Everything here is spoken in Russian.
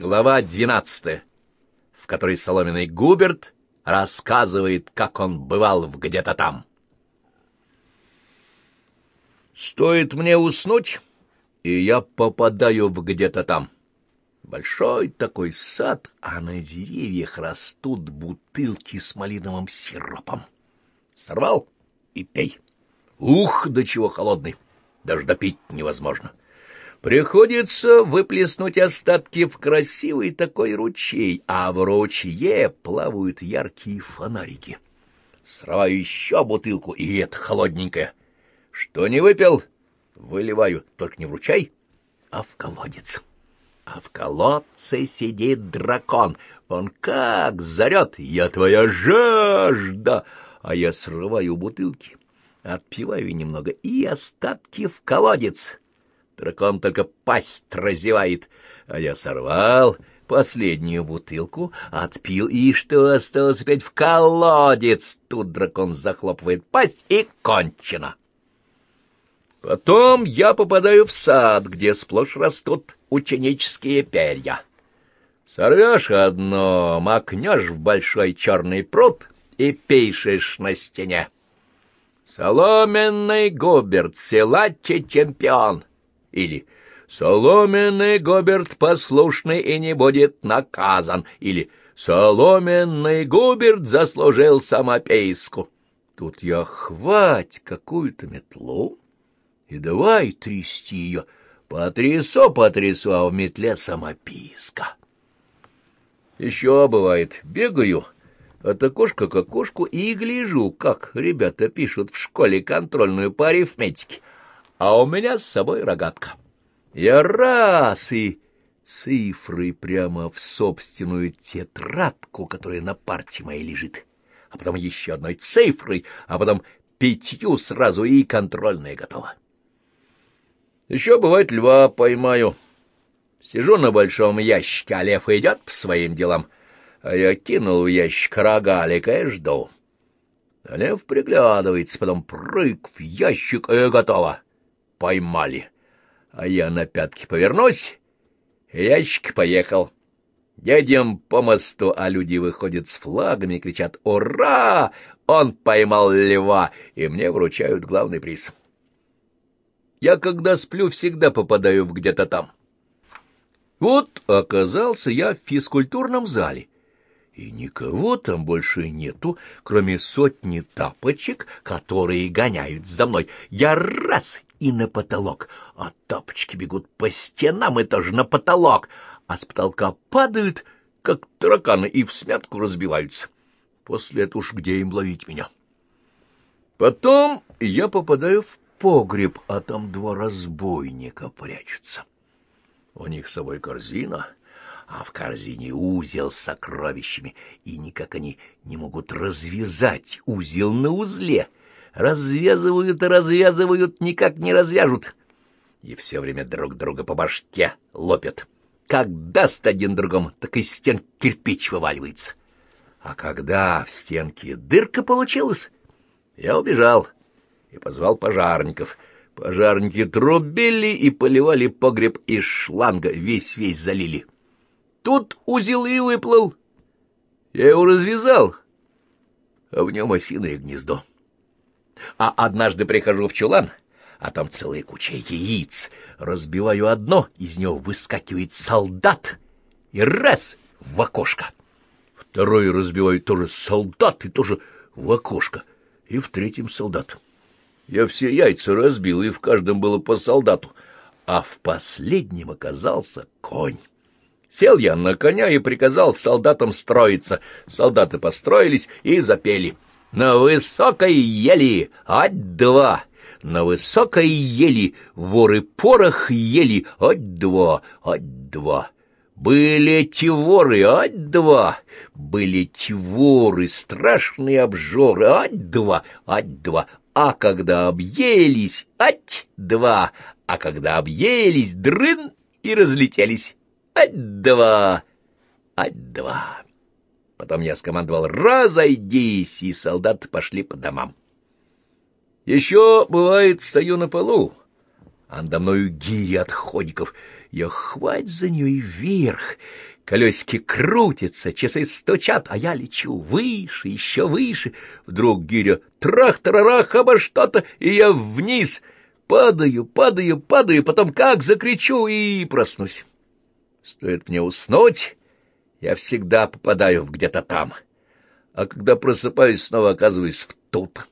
Глава двенадцатая, в которой соломенный Губерт рассказывает, как он бывал в где-то там. Стоит мне уснуть, и я попадаю в где-то там. Большой такой сад, а на деревьях растут бутылки с малиновым сиропом. Сорвал и пей. Ух, до чего холодный, даже допить невозможно. Приходится выплеснуть остатки в красивый такой ручей, а в ручье плавают яркие фонарики. Срываю еще бутылку, и это холодненькое. Что не выпил, выливаю, только не в ручей, а в колодец. А в колодце сидит дракон. Он как зарет, я твоя жажда, а я срываю бутылки, отпиваю немного и остатки в колодец. Дракон только пасть разевает, а я сорвал последнюю бутылку, отпил, и что осталось опять в колодец. Тут дракон захлопывает пасть, и кончено. Потом я попадаю в сад, где сплошь растут ученические перья. Сорвешь одно, макнешь в большой черный пруд и пишешь на стене. Соломенный губерт, силачи чемпион — или «Соломенный Гоберт послушный и не будет наказан» или «Соломенный Губерт заслужил самопейску». Тут я хвать какую-то метлу и давай трясти ее. Потрясу, потрясу, а в метле самописка. Еще бывает, бегаю от окошка к окошку и гляжу, как ребята пишут в школе контрольную по арифметике а у меня с собой рогатка. Я раз и цифры прямо в собственную тетрадку, которая на парте моей лежит, а потом еще одной цифрой, а потом пятью сразу и контрольная готова. Еще, бывает, льва поймаю. Сижу на большом ящике, а лев идет по своим делам, а я кинул в ящик рогалика и жду. А лев приглядывается, потом прыг в ящик и готово поймали. А я на пятки повернусь, ящик поехал. Едем по мосту, а люди выходят с флагами и кричат «Ура! Он поймал льва!» и мне вручают главный приз. Я, когда сплю, всегда попадаю где-то там. Вот оказался я в физкультурном зале, и никого там больше нету, кроме сотни тапочек, которые гоняют за мной. Я раз и на потолок, а тапочки бегут по стенам и тоже на потолок, а с потолка падают, как тараканы, и в смятку разбиваются. После этого уж где им ловить меня? Потом я попадаю в погреб, а там два разбойника прячутся. У них с собой корзина, а в корзине узел с сокровищами, и никак они не могут развязать узел на узле — развязывают и развязывают, никак не развяжут. И все время друг друга по башке лопят. Как даст один другому, так из стен кирпич вываливается. А когда в стенке дырка получилась, я убежал и позвал пожарников. Пожарники трубили и поливали погреб из шланга, весь-весь залили. Тут узел и выплыл. Я его развязал, а в нем осиное гнездо. А однажды прихожу в чулан, а там целая куча яиц. Разбиваю одно, из него выскакивает солдат, и раз — в окошко. Второй разбиваю тоже солдат, и тоже в окошко. И в третьем солдат. Я все яйца разбил, и в каждом было по солдату. А в последнем оказался конь. Сел я на коня и приказал солдатам строиться. Солдаты построились и запели — на высокой ели, от два. На высокой ели воры порох ели, от два, от два. Были эти воры, от два. Были эти воры, страшные обжоры, от два, от два. А когда объелись, от два. А когда объелись, дрын и разлетелись, от два, от два. Потом я скомандовал «Разойдись!» и солдаты пошли по домам. Еще, бывает, стою на полу, а надо мною гири отходиков. Я хвать за нее и вверх, Колесики крутятся, часы стучат, а я лечу выше, еще выше. Вдруг гиря трах-тарарах обо что-то, и я вниз падаю, падаю, падаю, потом как закричу и проснусь. Стоит мне уснуть, я всегда попадаю в где-то там. А когда просыпаюсь, снова оказываюсь в тут.